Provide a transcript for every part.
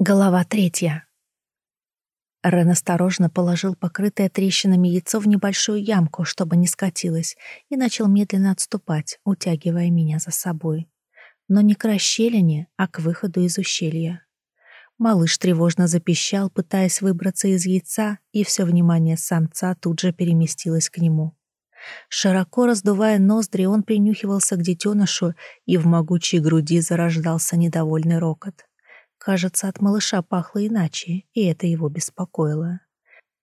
Голова третья. Рен осторожно положил покрытое трещинами яйцо в небольшую ямку, чтобы не скатилось, и начал медленно отступать, утягивая меня за собой. Но не к расщелине, а к выходу из ущелья. Малыш тревожно запищал, пытаясь выбраться из яйца, и все внимание самца тут же переместилось к нему. Широко раздувая ноздри, он принюхивался к детенышу, и в могучей груди зарождался недовольный рокот. Кажется, от малыша пахло иначе, и это его беспокоило.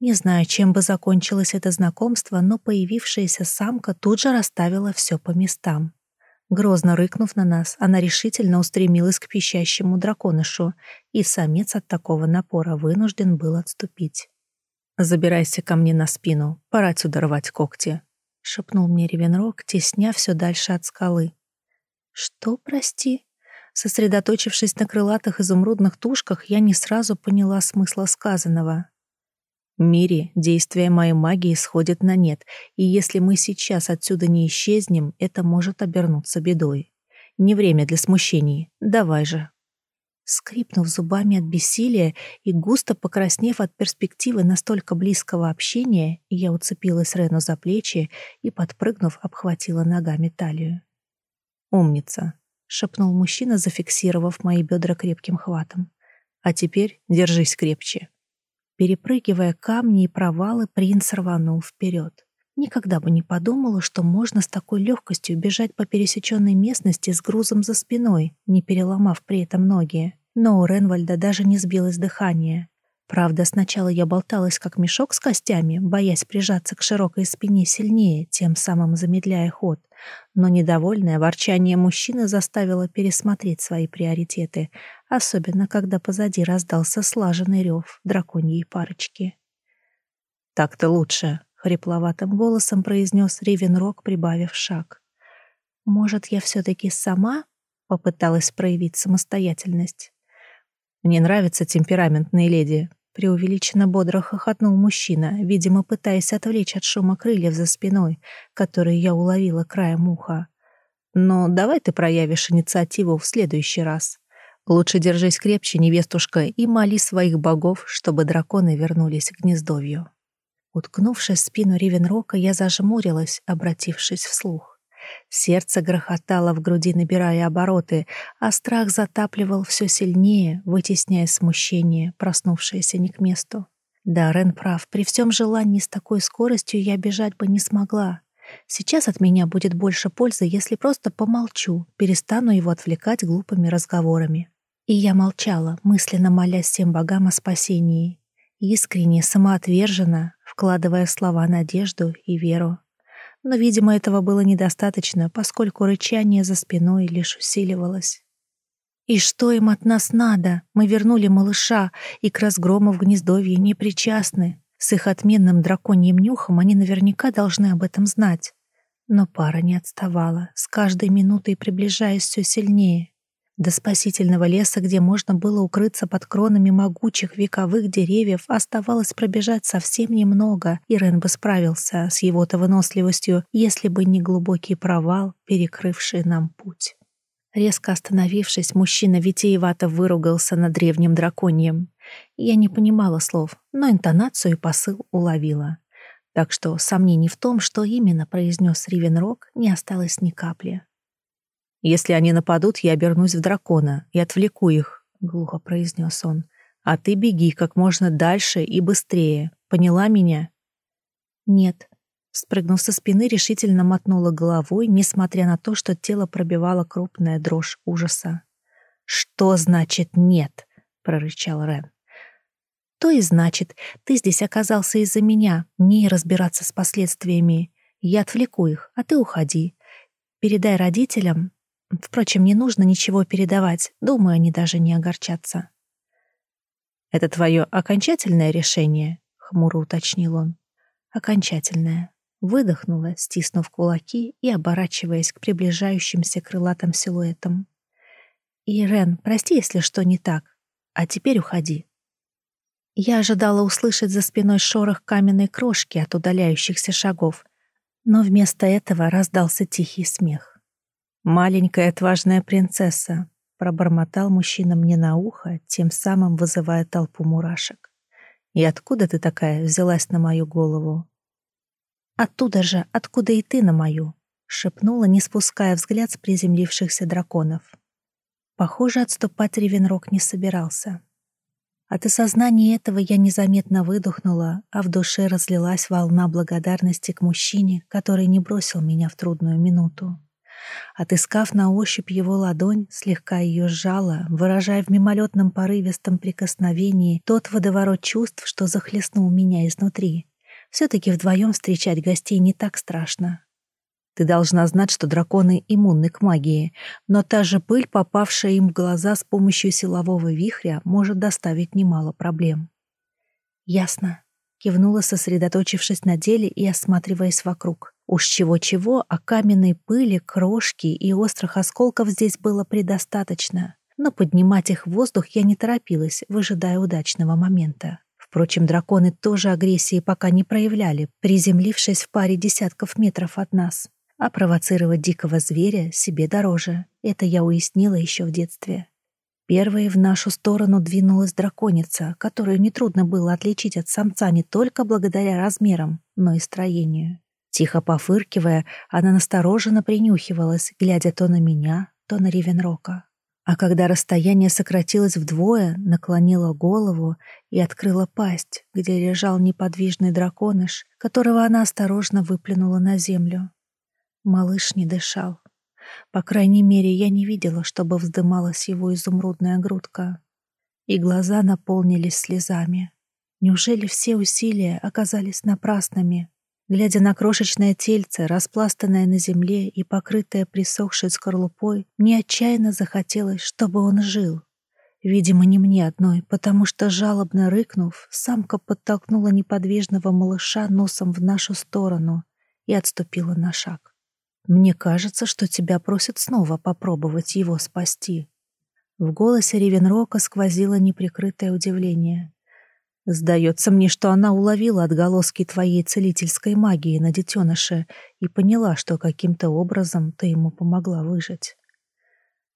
Не знаю, чем бы закончилось это знакомство, но появившаяся самка тут же расставила все по местам. Грозно рыкнув на нас, она решительно устремилась к пищащему драконышу, и самец от такого напора вынужден был отступить. «Забирайся ко мне на спину, пора отсюда рвать когти», — шепнул мне Ревенрог, тесня все дальше от скалы. «Что, прости?» Сосредоточившись на крылатых изумрудных тушках, я не сразу поняла смысла сказанного. Мире действие моей магии сходит на нет, и если мы сейчас отсюда не исчезнем, это может обернуться бедой. Не время для смущений. Давай же. Скрипнув зубами от бессилия и густо покраснев от перспективы настолько близкого общения, я уцепилась Рену за плечи и, подпрыгнув, обхватила ногами талию. «Умница!» — шепнул мужчина, зафиксировав мои бедра крепким хватом. «А теперь держись крепче». Перепрыгивая камни и провалы, принц рванул вперед. Никогда бы не подумала, что можно с такой легкостью бежать по пересеченной местности с грузом за спиной, не переломав при этом ноги. Но у Ренвальда даже не сбилось дыхание. Правда, сначала я болталась как мешок с костями, боясь прижаться к широкой спине сильнее, тем самым замедляя ход. Но недовольное ворчание мужчины заставило пересмотреть свои приоритеты, особенно когда позади раздался слаженный рев драконьей парочки. «Так-то лучше», — хрипловатым голосом произнес Ривенрог, прибавив шаг. «Может, я все-таки сама?» — попыталась проявить самостоятельность. «Мне нравятся темпераментные леди», — преувеличенно бодро хохотнул мужчина, видимо, пытаясь отвлечь от шума крыльев за спиной, которые я уловила краем уха. «Но давай ты проявишь инициативу в следующий раз. Лучше держись крепче, невестушка, и моли своих богов, чтобы драконы вернулись к гнездовью». Уткнувшись в спину Ривенрока, я зажмурилась, обратившись вслух. Сердце грохотало в груди, набирая обороты, а страх затапливал все сильнее, вытесняя смущение, проснувшееся не к месту. Да, Рен прав, при всем желании с такой скоростью я бежать бы не смогла. Сейчас от меня будет больше пользы, если просто помолчу, перестану его отвлекать глупыми разговорами. И я молчала, мысленно молясь всем богам о спасении. Искренне, самоотверженно, вкладывая слова надежду и веру. Но, видимо, этого было недостаточно, поскольку рычание за спиной лишь усиливалось. «И что им от нас надо? Мы вернули малыша, и к разгрому в гнездовье не причастны. С их отменным драконьим нюхом они наверняка должны об этом знать». Но пара не отставала, с каждой минутой приближаясь все сильнее. До спасительного леса, где можно было укрыться под кронами могучих вековых деревьев, оставалось пробежать совсем немного, и Рен бы справился с его-то выносливостью, если бы не глубокий провал, перекрывший нам путь. Резко остановившись, мужчина витиевато выругался над древним драконьем. Я не понимала слов, но интонацию и посыл уловила. Так что сомнений в том, что именно произнес Ривенрог, не осталось ни капли. «Если они нападут, я обернусь в дракона и отвлеку их», — глухо произнес он. «А ты беги как можно дальше и быстрее. Поняла меня?» «Нет». Спрыгнув со спины, решительно мотнула головой, несмотря на то, что тело пробивало крупная дрожь ужаса. «Что значит «нет»?» — прорычал Рен. «То и значит, ты здесь оказался из-за меня, мне и разбираться с последствиями. Я отвлеку их, а ты уходи. Передай родителям, Впрочем, не нужно ничего передавать, думаю, они даже не огорчатся. «Это твое окончательное решение?» — хмуро уточнил он. «Окончательное». Выдохнула, стиснув кулаки и оборачиваясь к приближающимся крылатым силуэтам. «Ирен, прости, если что не так. А теперь уходи». Я ожидала услышать за спиной шорох каменной крошки от удаляющихся шагов, но вместо этого раздался тихий смех. «Маленькая отважная принцесса», — пробормотал мужчина мне на ухо, тем самым вызывая толпу мурашек. «И откуда ты такая взялась на мою голову?» «Оттуда же, откуда и ты на мою», — шепнула, не спуская взгляд с приземлившихся драконов. Похоже, отступать Ревенрог не собирался. От осознания этого я незаметно выдохнула, а в душе разлилась волна благодарности к мужчине, который не бросил меня в трудную минуту. Отыскав на ощупь его ладонь, слегка ее сжала, выражая в мимолетном порывистом прикосновении тот водоворот чувств, что захлестнул меня изнутри. Все-таки вдвоем встречать гостей не так страшно. Ты должна знать, что драконы иммунны к магии, но та же пыль, попавшая им в глаза с помощью силового вихря, может доставить немало проблем. Ясно. Кивнула, сосредоточившись на деле и осматриваясь вокруг. Уж чего-чего, а каменной пыли, крошки и острых осколков здесь было предостаточно. Но поднимать их в воздух я не торопилась, выжидая удачного момента. Впрочем, драконы тоже агрессии пока не проявляли, приземлившись в паре десятков метров от нас. А провоцировать дикого зверя себе дороже. Это я уяснила еще в детстве. Первой в нашу сторону двинулась драконица, которую нетрудно было отличить от самца не только благодаря размерам, но и строению. Тихо пофыркивая, она настороженно принюхивалась, глядя то на меня, то на Ревенрока. А когда расстояние сократилось вдвое, наклонила голову и открыла пасть, где лежал неподвижный драконыш, которого она осторожно выплюнула на землю. Малыш не дышал. По крайней мере, я не видела, чтобы вздымалась его изумрудная грудка. И глаза наполнились слезами. Неужели все усилия оказались напрасными? Глядя на крошечное тельце, распластанное на земле и покрытое присохшей скорлупой, мне отчаянно захотелось, чтобы он жил. Видимо, не мне одной, потому что, жалобно рыкнув, самка подтолкнула неподвижного малыша носом в нашу сторону и отступила на шаг. Мне кажется, что тебя просят снова попробовать его спасти. В голосе Ревенрока сквозило неприкрытое удивление. Сдается мне, что она уловила отголоски твоей целительской магии на детеныше и поняла, что каким-то образом ты ему помогла выжить.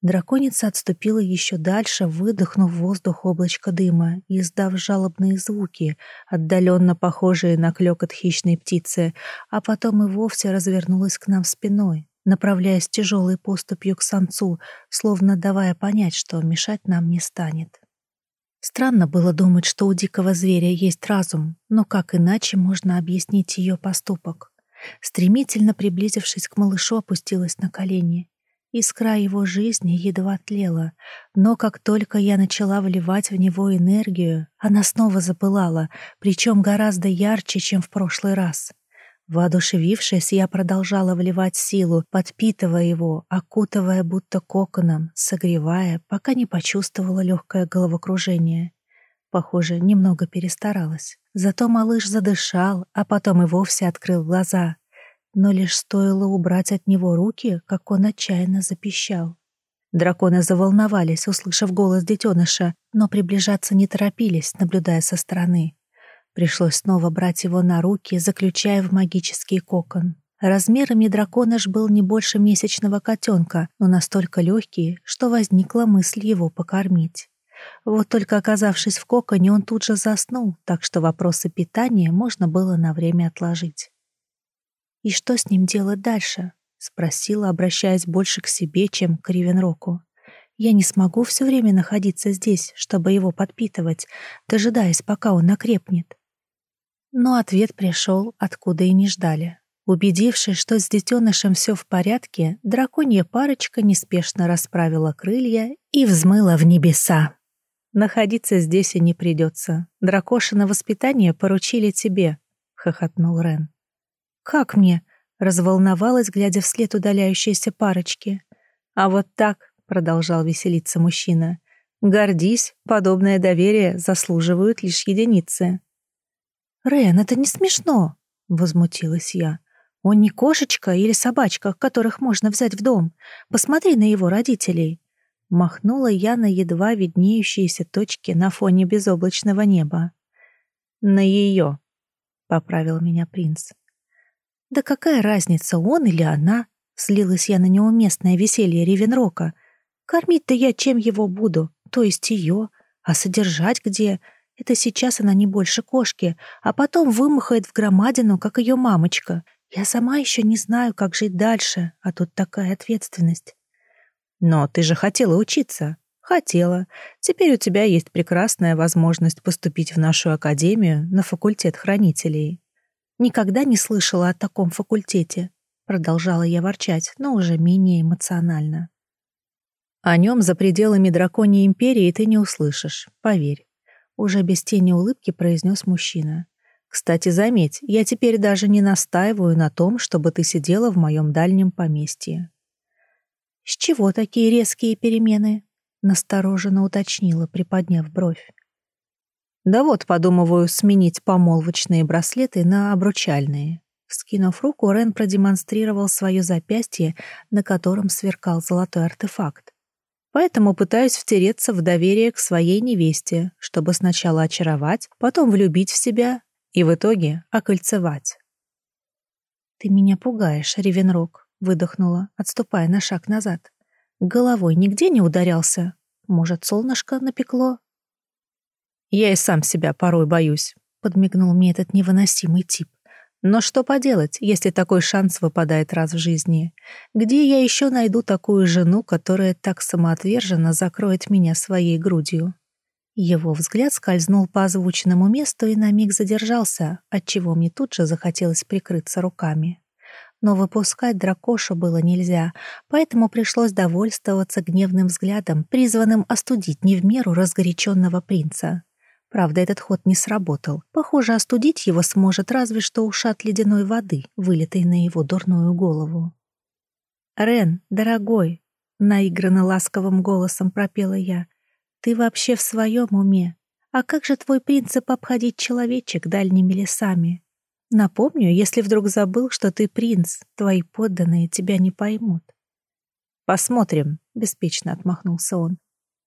Драконица отступила еще дальше, выдохнув в воздух облачко дыма и издав жалобные звуки, отдаленно похожие на клёкот хищной птицы, а потом и вовсе развернулась к нам спиной, направляясь тяжелой поступью к самцу, словно давая понять, что мешать нам не станет. Странно было думать, что у дикого зверя есть разум, но как иначе можно объяснить ее поступок? Стремительно приблизившись к малышу, опустилась на колени Искра его жизни едва тлела, но как только я начала вливать в него энергию, она снова запылала, причем гораздо ярче, чем в прошлый раз. Воодушевившись, я продолжала вливать силу, подпитывая его, окутывая будто коконом, согревая, пока не почувствовала легкое головокружение. Похоже, немного перестаралась. Зато малыш задышал, а потом и вовсе открыл глаза — но лишь стоило убрать от него руки, как он отчаянно запищал. Драконы заволновались, услышав голос детеныша, но приближаться не торопились, наблюдая со стороны. Пришлось снова брать его на руки, заключая в магический кокон. Размерами драконыш был не больше месячного котенка, но настолько легкий, что возникла мысль его покормить. Вот только оказавшись в коконе, он тут же заснул, так что вопросы питания можно было на время отложить. «И что с ним делать дальше?» — спросила, обращаясь больше к себе, чем к Ривенроку. «Я не смогу все время находиться здесь, чтобы его подпитывать, дожидаясь, пока он окрепнет». Но ответ пришел, откуда и не ждали. Убедившись, что с детенышем все в порядке, драконья парочка неспешно расправила крылья и взмыла в небеса. «Находиться здесь и не придется. Дракоша на воспитание поручили тебе», — хохотнул Рен. «Как мне?» — разволновалась, глядя вслед удаляющейся парочки. «А вот так», — продолжал веселиться мужчина, — «гордись, подобное доверие заслуживают лишь единицы». «Рен, это не смешно», — возмутилась я. «Он не кошечка или собачка, которых можно взять в дом. Посмотри на его родителей». Махнула я на едва виднеющиеся точки на фоне безоблачного неба. «На ее», — поправил меня принц. Да какая разница, он или она? Слилась я на неуместное веселье Ревенрока. Кормить-то я чем его буду, то есть ее, а содержать где? Это сейчас она не больше кошки, а потом вымахает в громадину, как ее мамочка. Я сама еще не знаю, как жить дальше, а тут такая ответственность. Но ты же хотела учиться. Хотела. Теперь у тебя есть прекрасная возможность поступить в нашу академию на факультет хранителей. Никогда не слышала о таком факультете. Продолжала я ворчать, но уже менее эмоционально. О нем за пределами драконьей империи ты не услышишь, поверь. Уже без тени улыбки произнес мужчина. Кстати, заметь, я теперь даже не настаиваю на том, чтобы ты сидела в моем дальнем поместье. С чего такие резкие перемены? Настороженно уточнила, приподняв бровь. Да вот, подумываю сменить помолвочные браслеты на обручальные. Скинув руку, Рен продемонстрировал свое запястье, на котором сверкал золотой артефакт. Поэтому пытаюсь втереться в доверие к своей невесте, чтобы сначала очаровать, потом влюбить в себя и в итоге окольцевать. «Ты меня пугаешь, Ревенрог», — выдохнула, отступая на шаг назад. «Головой нигде не ударялся? Может, солнышко напекло?» «Я и сам себя порой боюсь», — подмигнул мне этот невыносимый тип. Но что поделать, если такой шанс выпадает раз в жизни? Где я еще найду такую жену, которая так самоотверженно закроет меня своей грудью? Его взгляд скользнул по озвученному месту и на миг задержался, отчего мне тут же захотелось прикрыться руками. Но выпускать дракошу было нельзя, поэтому пришлось довольствоваться гневным взглядом, призванным остудить не в меру разгоряченного принца. Правда, этот ход не сработал. Похоже, остудить его сможет разве что ушат ледяной воды, вылитой на его дурную голову. «Рен, дорогой!» — наигранно ласковым голосом пропела я. «Ты вообще в своем уме? А как же твой принцип обходить человечек дальними лесами? Напомню, если вдруг забыл, что ты принц, твои подданные тебя не поймут». «Посмотрим», — беспечно отмахнулся он.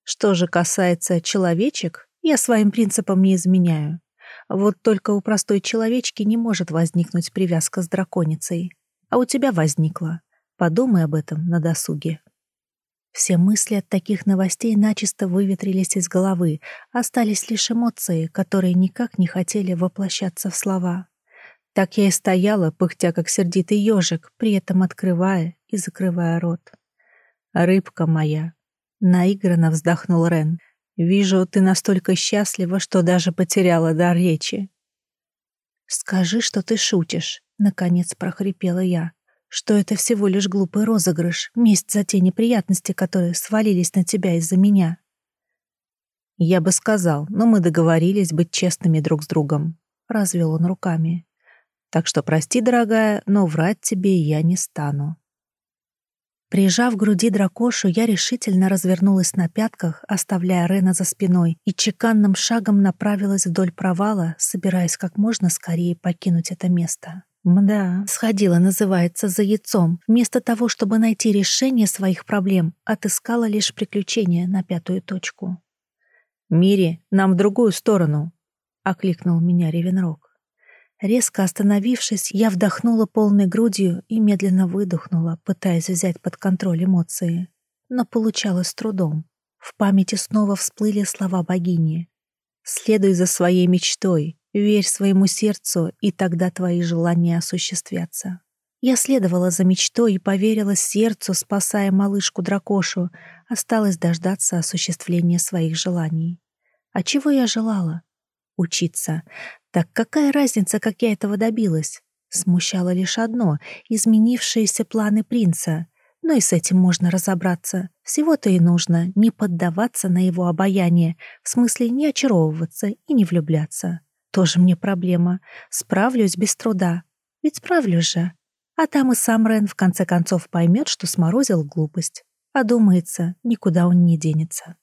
«Что же касается человечек, я своим принципам не изменяю. Вот только у простой человечки не может возникнуть привязка с драконицей. А у тебя возникла. Подумай об этом на досуге. Все мысли от таких новостей начисто выветрились из головы, остались лишь эмоции, которые никак не хотели воплощаться в слова. Так я и стояла, пыхтя как сердитый ежик, при этом открывая и закрывая рот. «Рыбка моя!» — наигранно вздохнул Рен — Вижу, ты настолько счастлива, что даже потеряла дар речи. Скажи, что ты шутишь, наконец прохрипела я, что это всего лишь глупый розыгрыш, месть за те неприятности, которые свалились на тебя из-за меня. Я бы сказал, но мы договорились быть честными друг с другом, развел он руками. Так что прости, дорогая, но врать тебе я не стану. Прижав к груди дракошу, я решительно развернулась на пятках, оставляя Рена за спиной, и чеканным шагом направилась вдоль провала, собираясь как можно скорее покинуть это место. Мда, сходила, называется, за яйцом. Вместо того, чтобы найти решение своих проблем, отыскала лишь приключения на пятую точку. «Мири, нам в другую сторону!» — окликнул меня Ревенрог. Резко остановившись, я вдохнула полной грудью и медленно выдохнула, пытаясь взять под контроль эмоции. Но получалось с трудом. В памяти снова всплыли слова богини. «Следуй за своей мечтой, верь своему сердцу, и тогда твои желания осуществятся». Я следовала за мечтой и поверила сердцу, спасая малышку-дракошу. Осталось дождаться осуществления своих желаний. А чего я желала? Учиться. Так какая разница, как я этого добилась? Смущало лишь одно — изменившиеся планы принца. Но и с этим можно разобраться. Всего-то и нужно не поддаваться на его обаяние, в смысле не очаровываться и не влюбляться. Тоже мне проблема. Справлюсь без труда. Ведь справлюсь же. А там и сам Рен в конце концов поймет, что сморозил глупость. А думается, никуда он не денется.